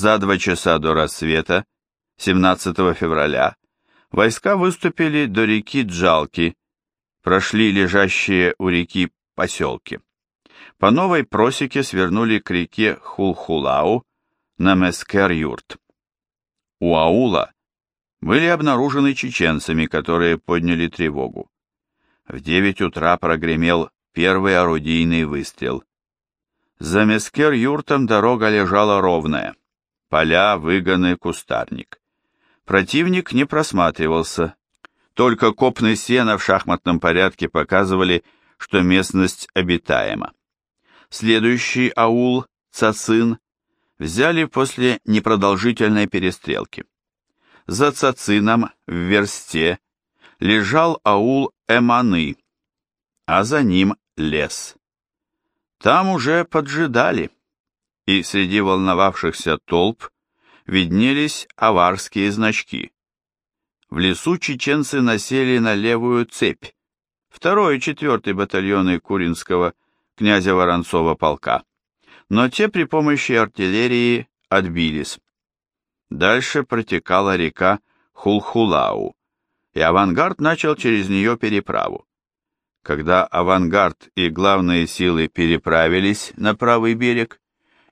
За два часа до рассвета, 17 февраля, войска выступили до реки Джалки, прошли лежащие у реки поселки. По новой просеке свернули к реке Хулхулау на Мескер-Юрт. У аула были обнаружены чеченцами, которые подняли тревогу. В девять утра прогремел первый орудийный выстрел. За Мескер-Юртом дорога лежала ровная. Поля, выгоны, кустарник. Противник не просматривался. Только копны сена в шахматном порядке показывали, что местность обитаема. Следующий аул, Цацин, взяли после непродолжительной перестрелки. За Цацином в версте лежал аул Эманы, а за ним лес. Там уже поджидали, и среди волновавшихся толп виднелись аварские значки. В лесу чеченцы насели на левую цепь, второй и четвертый батальоны Куринского князя Воронцова полка, но те при помощи артиллерии отбились. Дальше протекала река Хулхулау, и авангард начал через нее переправу. Когда авангард и главные силы переправились на правый берег,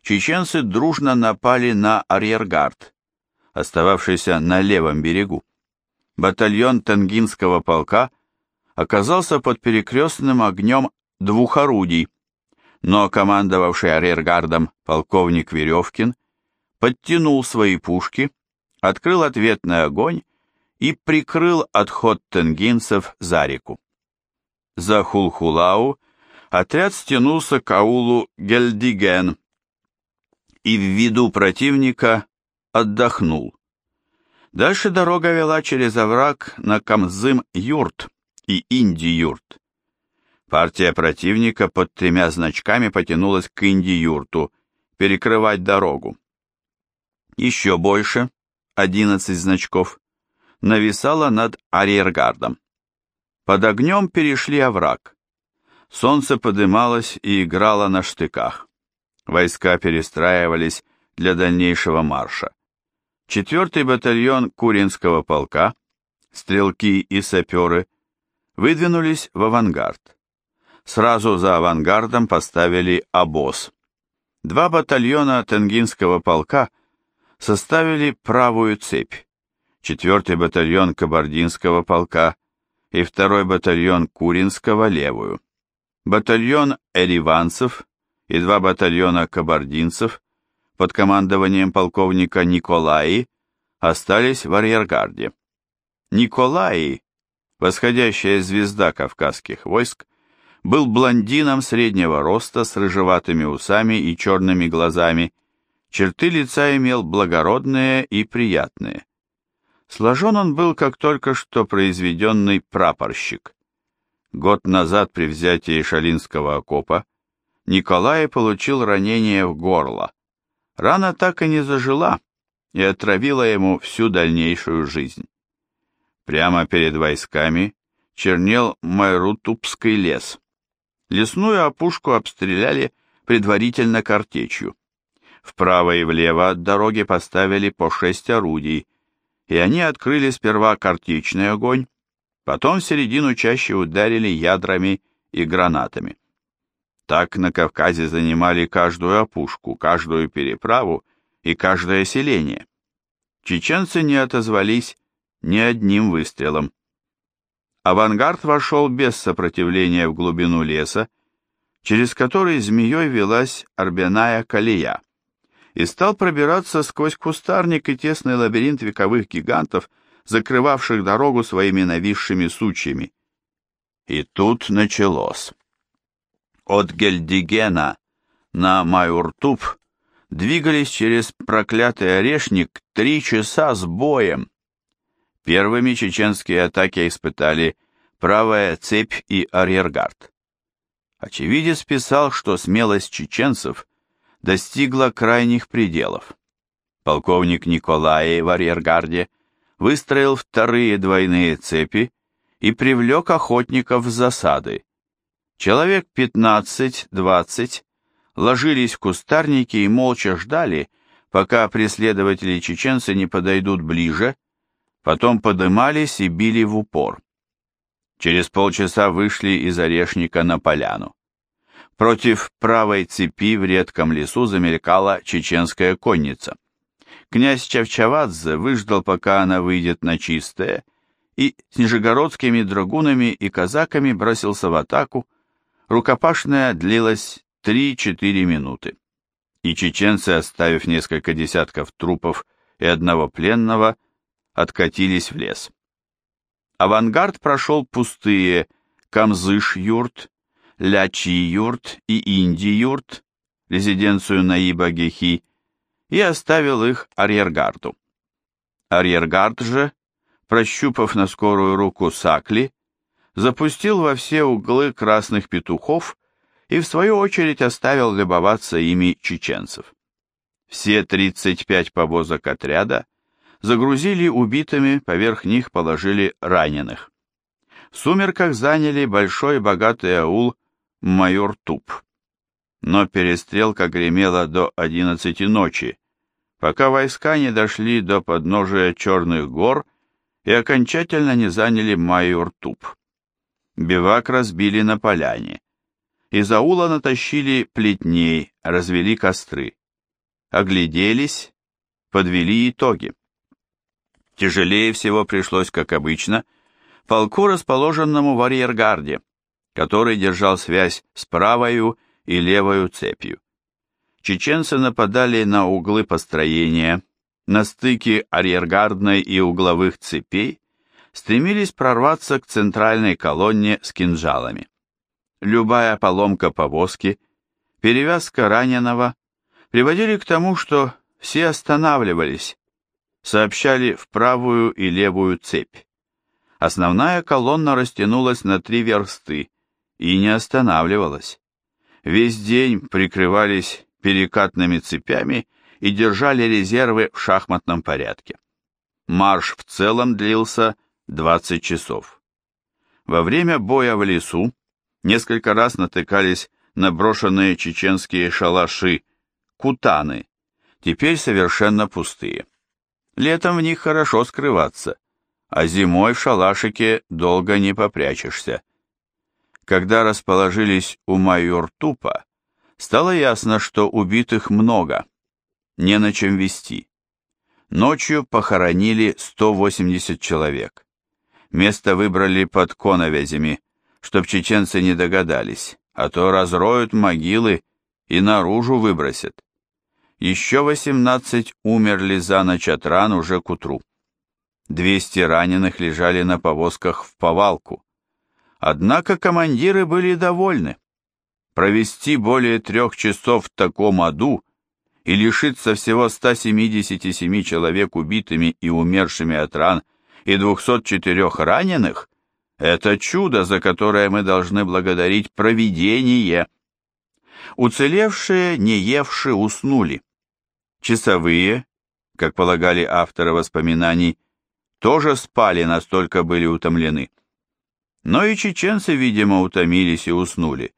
чеченцы дружно напали на арьергард, остававшийся на левом берегу. Батальон Тангинского полка оказался под перекрестным огнем двух орудий, но командовавший арьергардом полковник Веревкин подтянул свои пушки, открыл ответный огонь и прикрыл отход тенгинцев за реку. За Хулхулау отряд стянулся к аулу Гельдиген и в виду противника отдохнул. Дальше дорога вела через овраг на Камзым-Юрт и Инди-Юрт. Партия противника под тремя значками потянулась к Инди-Юрту, перекрывать дорогу. Еще больше, 11 значков, нависала над арьергардом. Под огнем перешли овраг. Солнце подымалось и играло на штыках. Войска перестраивались для дальнейшего марша. Четвертый батальон Куринского полка, стрелки и саперы, выдвинулись в авангард. Сразу за авангардом поставили обоз. Два батальона Тенгинского полка составили правую цепь. Четвертый батальон Кабардинского полка и второй батальон Куринского левую. Батальон эриванцев и два батальона кабардинцев под командованием полковника Николаи остались в арьергарде. Николаи, восходящая звезда кавказских войск, был блондином среднего роста с рыжеватыми усами и черными глазами, черты лица имел благородные и приятные. Сложен он был, как только что произведенный прапорщик. Год назад при взятии Шалинского окопа Николай получил ранение в горло. Рана так и не зажила и отравила ему всю дальнейшую жизнь. Прямо перед войсками чернел Майрутупский лес. Лесную опушку обстреляли предварительно картечью. Вправо и влево от дороги поставили по шесть орудий, и они открыли сперва картечный огонь, потом в середину чаще ударили ядрами и гранатами. Так на Кавказе занимали каждую опушку, каждую переправу и каждое селение. Чеченцы не отозвались ни одним выстрелом. Авангард вошел без сопротивления в глубину леса, через который змеей велась орбяная колея и стал пробираться сквозь кустарник и тесный лабиринт вековых гигантов, закрывавших дорогу своими нависшими сучьями. И тут началось. От Гельдигена на Майуртуп двигались через проклятый орешник три часа с боем. Первыми чеченские атаки испытали правая цепь и арьергард. Очевидец писал, что смелость чеченцев достигла крайних пределов. Полковник Николай в арьергарде выстроил вторые двойные цепи и привлек охотников в засады. Человек 15-20 ложились в кустарники и молча ждали, пока преследователи-чеченцы не подойдут ближе, потом подымались и били в упор. Через полчаса вышли из Орешника на поляну. Против правой цепи в редком лесу замелькала чеченская конница. Князь Чавчавадзе выждал, пока она выйдет на чистое, и с нижегородскими драгунами и казаками бросился в атаку. Рукопашная длилась 3-4 минуты. И чеченцы, оставив несколько десятков трупов и одного пленного, откатились в лес. Авангард прошел пустые Камзыш-юрт, Лячи-юрт и Инди-юрт, резиденцию Наиба Гехи, и оставил их арьергарду. Арьергард же, прощупав на скорую руку сакли, запустил во все углы красных петухов и в свою очередь оставил любоваться ими чеченцев. Все 35 повозок отряда загрузили убитыми, поверх них положили раненых. В сумерках заняли большой богатый аул майор Туп. Но перестрелка гремела до 11 ночи, пока войска не дошли до подножия Черных гор и окончательно не заняли майор Туп. Бивак разбили на поляне. Из аула натащили плетней, развели костры. Огляделись, подвели итоги. Тяжелее всего пришлось, как обычно, полку, расположенному в арьергарде, который держал связь с правою и левою цепью. Чеченцы нападали на углы построения, на стыки арьергардной и угловых цепей, стремились прорваться к центральной колонне с кинжалами. Любая поломка повозки, перевязка раненого приводили к тому, что все останавливались, сообщали в правую и левую цепь. Основная колонна растянулась на три версты и не останавливалась. Весь день прикрывались перекатными цепями и держали резервы в шахматном порядке. Марш в целом длился 20 часов. Во время боя в лесу несколько раз натыкались на брошенные чеченские шалаши, кутаны, теперь совершенно пустые. Летом в них хорошо скрываться, а зимой в шалашике долго не попрячешься. Когда расположились у майор-тупа, стало ясно, что убитых много, не на чем вести. Ночью похоронили 180 человек. Место выбрали под коновязями, чтоб чеченцы не догадались, а то разроют могилы и наружу выбросят. Еще 18 умерли за ночь от ран уже к утру. 200 раненых лежали на повозках в повалку. Однако командиры были довольны. Провести более трех часов в таком аду и лишиться всего 177 человек убитыми и умершими от ран и 204 раненых – это чудо, за которое мы должны благодарить провидение. Уцелевшие, не евшие, уснули. Часовые, как полагали авторы воспоминаний, тоже спали, настолько были утомлены. Но и чеченцы, видимо, утомились и уснули,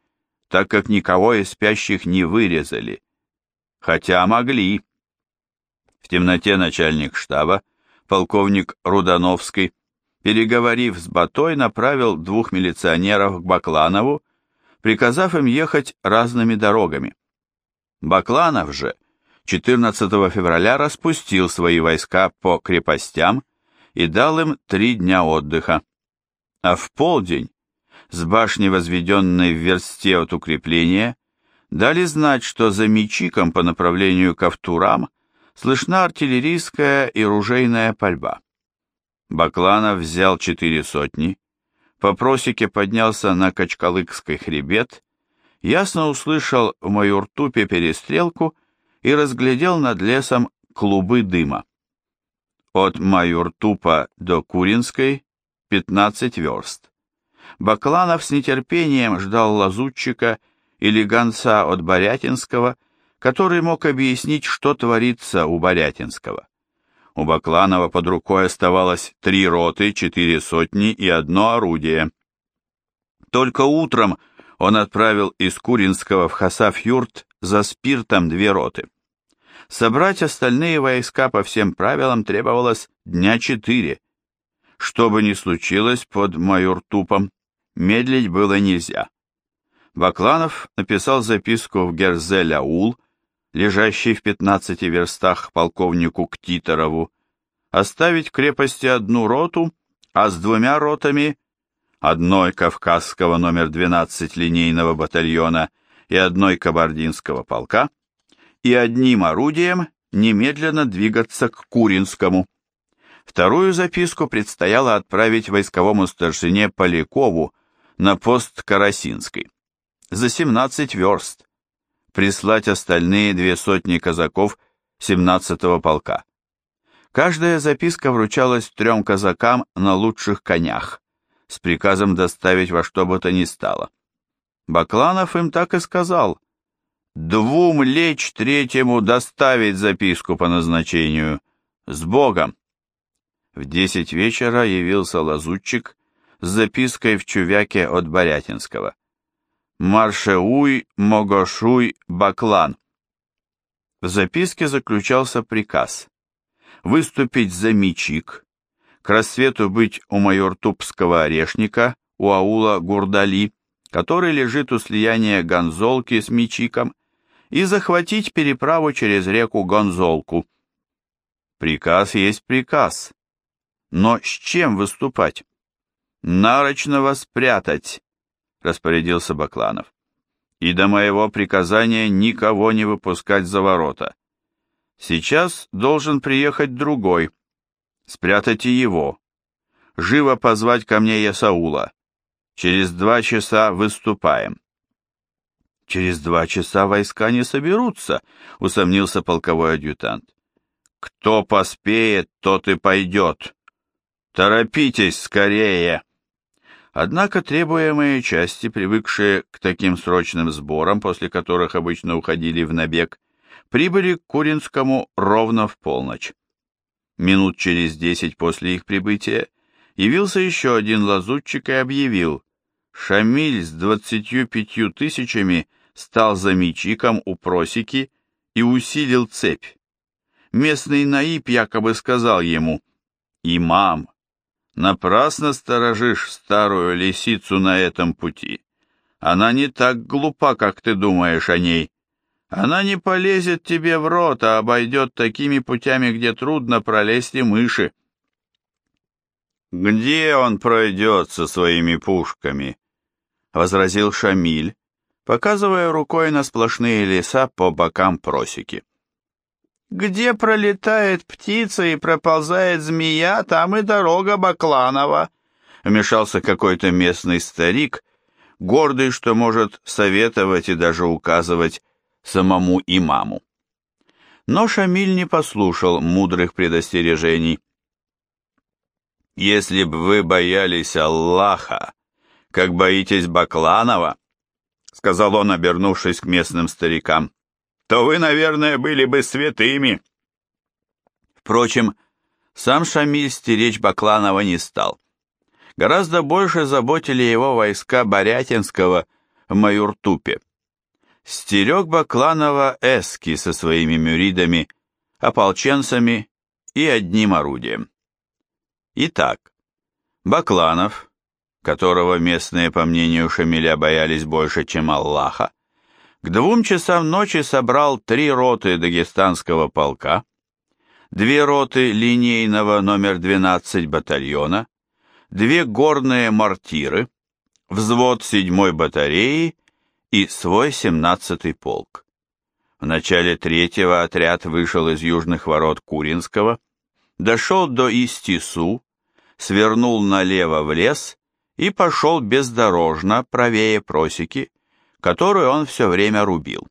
так как никого из спящих не вырезали. Хотя могли. В темноте начальник штаба, полковник Рудановский, переговорив с Батой, направил двух милиционеров к Бакланову, приказав им ехать разными дорогами. Бакланов же – 14 февраля распустил свои войска по крепостям и дал им три дня отдыха. А в полдень, с башни, возведенной в версте от укрепления, дали знать, что за Мечиком по направлению к Автурам слышна артиллерийская и ружейная пальба. Бакланов взял четыре сотни, по просеке поднялся на Качкалыкский хребет, ясно услышал в Майортупе перестрелку и разглядел над лесом клубы дыма. От Майортупа до Куринской 15 верст. Бакланов с нетерпением ждал лазутчика или гонца от Борятинского, который мог объяснить, что творится у Борятинского. У Бакланова под рукой оставалось три роты, четыре сотни и одно орудие. Только утром он отправил из Куринского в Хасав-Юрт за спиртом две роты. Собрать остальные войска по всем правилам требовалось дня четыре. Что бы ни случилось под Майортупом, медлить было нельзя. Бакланов написал записку в Герзель-Аул, лежащий в 15 верстах полковнику Ктиторову, оставить в крепости одну роту, а с двумя ротами, одной Кавказского номер 12 линейного батальона и одной Кабардинского полка, и одним орудием немедленно двигаться к Куринскому. Вторую записку предстояло отправить войсковому старшине Полякову на пост Карасинской. За 17 верст. Прислать остальные две сотни казаков 17-го полка. Каждая записка вручалась трем казакам на лучших конях, с приказом доставить во что бы то ни стало. Бакланов им так и сказал. Двум лечь, третьему доставить записку по назначению. С Богом! В десять вечера явился лазутчик с запиской в чувяке от Борятинского. «Маршеуй, Могошуй, Баклан». В записке заключался приказ выступить за Мичик, к рассвету быть у майортупского орешника, у аула Гурдали, который лежит у слияния Гонзолки с Мичиком, и захватить переправу через реку Гонзолку. Приказ есть приказ. Но с чем выступать? Нарочного спрятать, распорядился Бакланов. И до моего приказания никого не выпускать за ворота. Сейчас должен приехать другой. Спрятайте его. Живо позвать ко мне Ясаула. Через два часа выступаем. Через два часа войска не соберутся, усомнился полковой адъютант. Кто поспеет, тот и пойдет. Торопитесь скорее. Однако требуемые части, привыкшие к таким срочным сборам, после которых обычно уходили в набег, прибыли к Куринскому ровно в полночь. Минут через десять после их прибытия явился еще один лазутчик и объявил, Шамиль с двадцатью пятью тысячами стал за мечиком у просеки и усилил цепь. Местный наиб якобы сказал ему, «Имам, напрасно сторожишь старую лисицу на этом пути. Она не так глупа, как ты думаешь о ней. Она не полезет тебе в рот, а обойдет такими путями, где трудно пролезть и мыши. «Где он пройдет со своими пушками?» — возразил Шамиль, показывая рукой на сплошные леса по бокам просеки. «Где пролетает птица и проползает змея, там и дорога Бакланова», — вмешался какой-то местный старик, гордый, что может советовать и даже указывать самому имаму. Но Шамиль не послушал мудрых предостережений. «Если б вы боялись Аллаха, как боитесь Бакланова, — сказал он, обернувшись к местным старикам, — то вы, наверное, были бы святыми. Впрочем, сам Шамиль стеречь Бакланова не стал. Гораздо больше заботили его войска Борятинского в Майуртупе стерег Бакланова Эски со своими мюридами, ополченцами и одним орудием. Итак, Бакланов, которого местные, по мнению Шамиля, боялись больше, чем Аллаха, к двум часам ночи собрал три роты дагестанского полка, две роты линейного номер 12 батальона, две горные мортиры, взвод 7 батареи и свой 17-й полк. В начале третьего отряд вышел из южных ворот Куринского, дошел до Истису, свернул налево в лес и пошел бездорожно правее просеки, которую он все время рубил.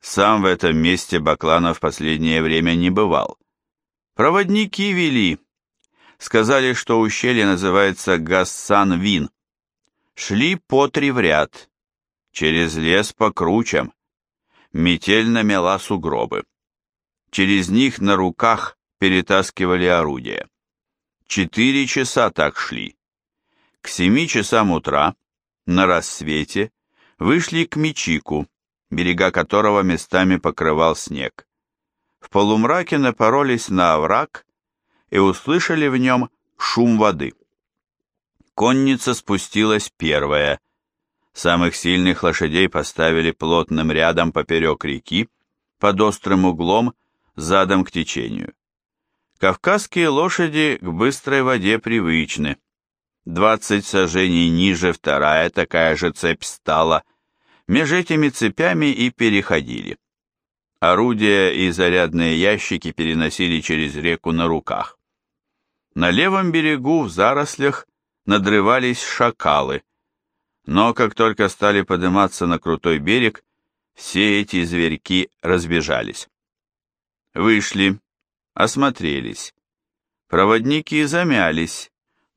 Сам в этом месте Бакланов в последнее время не бывал. Проводники вели. Сказали, что ущелье называется Гассан-Вин. Шли по три в ряд, Через лес по кручам. Метель намела сугробы. Через них на руках перетаскивали орудия. Четыре часа так шли. К семи часам утра, на рассвете, вышли к Мичику, берега которого местами покрывал снег. в полумраке напоролись на овраг и услышали в нем шум воды. Конница спустилась первая. Самых сильных лошадей поставили плотным рядом поперек реки, под острым углом, задом к течению. Кавказские лошади к быстрой воде привычны. Двадцать сажений ниже вторая такая же цепь стала. Меж этими цепями и переходили. Орудия и зарядные ящики переносили через реку на руках. На левом берегу в зарослях надрывались шакалы, но как только стали подниматься на крутой берег, все эти зверьки разбежались. Вышли, осмотрелись. Проводники замялись.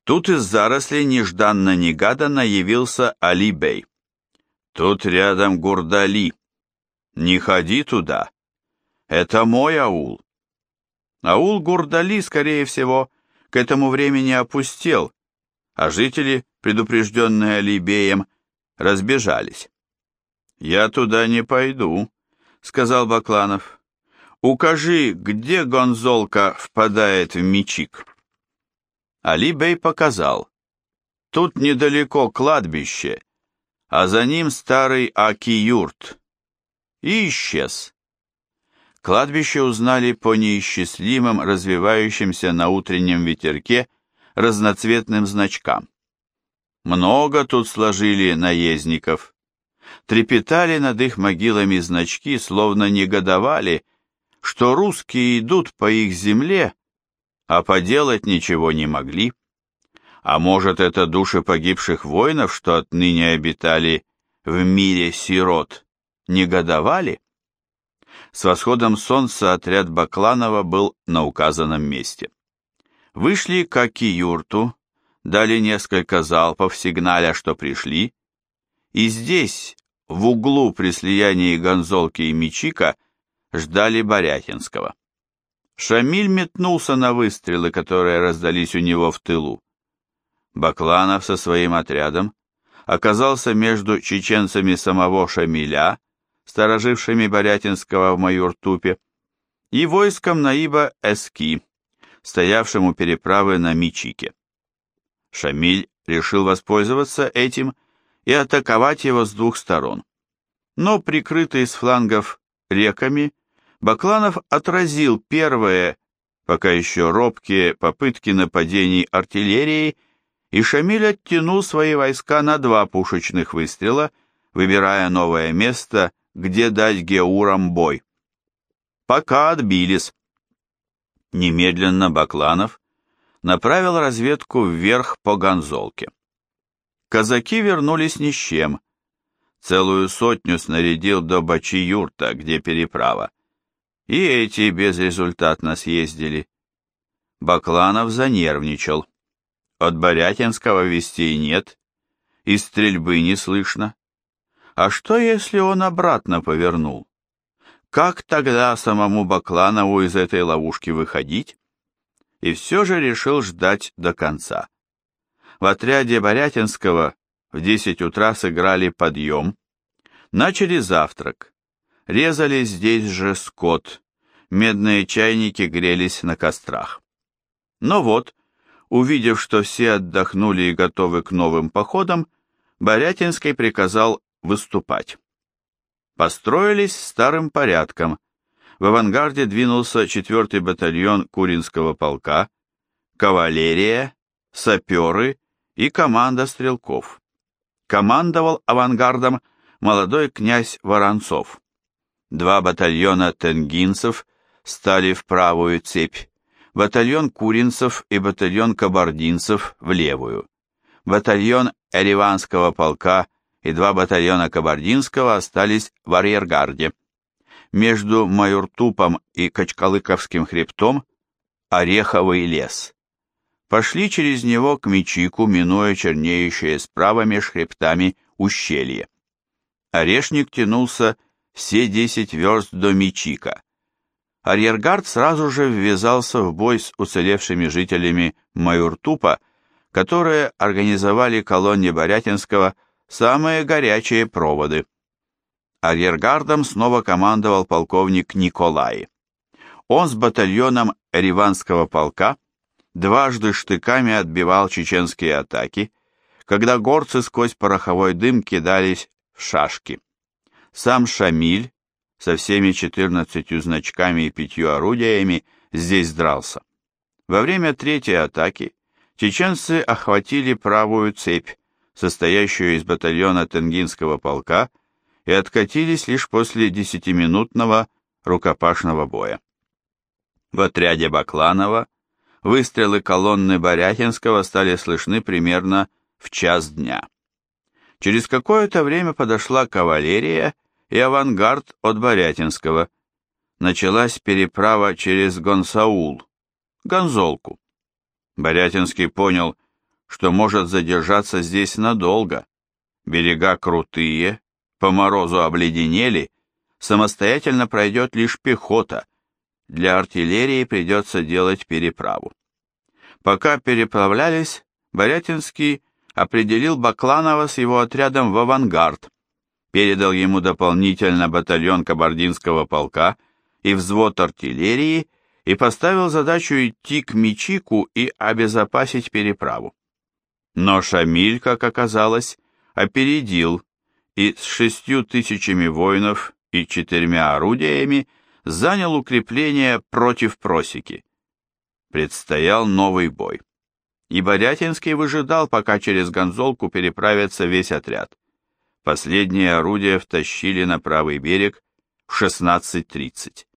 Тут из зарослей нежданно-негаданно явился Али-бей. Тут рядом Гурдали. Не ходи туда. Это мой аул. Аул Гурдали, скорее всего, к этому времени опустел, а жители, предупрежденные Алибеем, разбежались. «Я туда не пойду», — сказал Бакланов. «Укажи, где гонзолка впадает в Мичик». Алибей показал. «Тут недалеко кладбище, а за ним старый Аки-юрт». И исчез. Кладбище узнали по неисчислимым, развивающимся на утреннем ветерке разноцветным значкам. Много тут сложили наездников. Трепетали над их могилами значки, словно негодовали, что русские идут по их земле, а поделать ничего не могли. А может, это души погибших воинов, что отныне обитали в мире сирот, негодовали? С восходом солнца отряд Бакланова был на указанном месте. Вышли к Аки-юрту, дали несколько залпов, сигналя, что пришли, и здесь, в углу при слиянии Гонзолки и Мичика, ждали Борятинского. Шамиль метнулся на выстрелы, которые раздались у него в тылу. Бакланов со своим отрядом оказался между чеченцами самого Шамиля, сторожившими Борятинского в Майортупе, и войском Наиба Эски, стоявшим у переправы на Мичике. Шамиль решил воспользоваться этим и атаковать его с двух сторон. Но прикрытый с флангов реками, Бакланов отразил первые, пока еще робкие, попытки нападений артиллерии, и Шамиль оттянул свои войска на два пушечных выстрела, выбирая новое место, где дать геурам бой. Пока отбились, Немедленно Бакланов направил разведку вверх по Гонзолке. Казаки вернулись ни с чем. Целую сотню снарядил до Бачи-юрта, где переправа. И эти безрезультатно съездили. Бакланов занервничал. От Борятинского вестей нет, и стрельбы не слышно. А что, если он обратно повернул? Как тогда самому Бакланову из этой ловушки выходить? И все же решил ждать до конца. В отряде Борятинского в 10 утра сыграли подъем, начали завтрак, резали здесь же скот, медные чайники грелись на кострах. Но вот, увидев, что все отдохнули и готовы к новым походам, Борятинский приказал выступать построились старым порядком. В авангарде двинулся 4-й батальон Куринского полка, кавалерия, саперы и команда стрелков. Командовал авангардом молодой князь Воронцов. Два батальона тенгинцев стали в правую цепь, батальон куринцев и батальон кабардинцев в левую. Батальон Эреванского полка и два батальона Кабардинского остались в арьергарде. Между Майортупом и Качкалыковским хребтом Ореховый лес. Пошли через него к Мечику, минуя чернеющее справа меж хребтами ущелье. Орешник тянулся все десять верст до Мечика. Арьергард сразу же ввязался в бой с уцелевшими жителями Майортупа, которые организовали колонне Борятинского самые горячие проводы. Арьергардом снова командовал полковник Николай. он с батальоном Риванского полка дважды штыками отбивал чеченские атаки, когда горцы сквозь пороховой дым кидались в шашки. Сам Шамиль со всеми четырнадцатью значками и пятью орудиями здесь дрался. Во время третьей атаки чеченцы охватили правую цепь, состоящую из батальона Тенгинского полка, и откатились лишь после десятиминутного рукопашного боя. В отряде Бакланова выстрелы колонны Борятинского стали слышны примерно в час дня. Через какое-то время подошла кавалерия и авангард от Борятинского. Началась переправа через Гонсаул, Гонзолку. Борятинский понял, что может задержаться здесь надолго. Берега крутые, по морозу обледенели, самостоятельно пройдет лишь пехота. Для артиллерии придется делать переправу. Пока переправлялись, Борятинский определил Бакланова с его отрядом в авангард, передал ему дополнительно батальон кабардинского полка и взвод артиллерии и поставил задачу идти к Мичику и обезопасить переправу. Но Шамиль, как оказалось, опередил и с шестью тысячами воинов и четырьмя орудиями занял укрепление против просеки. Предстоял новый бой. И Борятинский выжидал, пока через Гонзолку переправится весь отряд. Последние орудия втащили на правый берег в 16.30.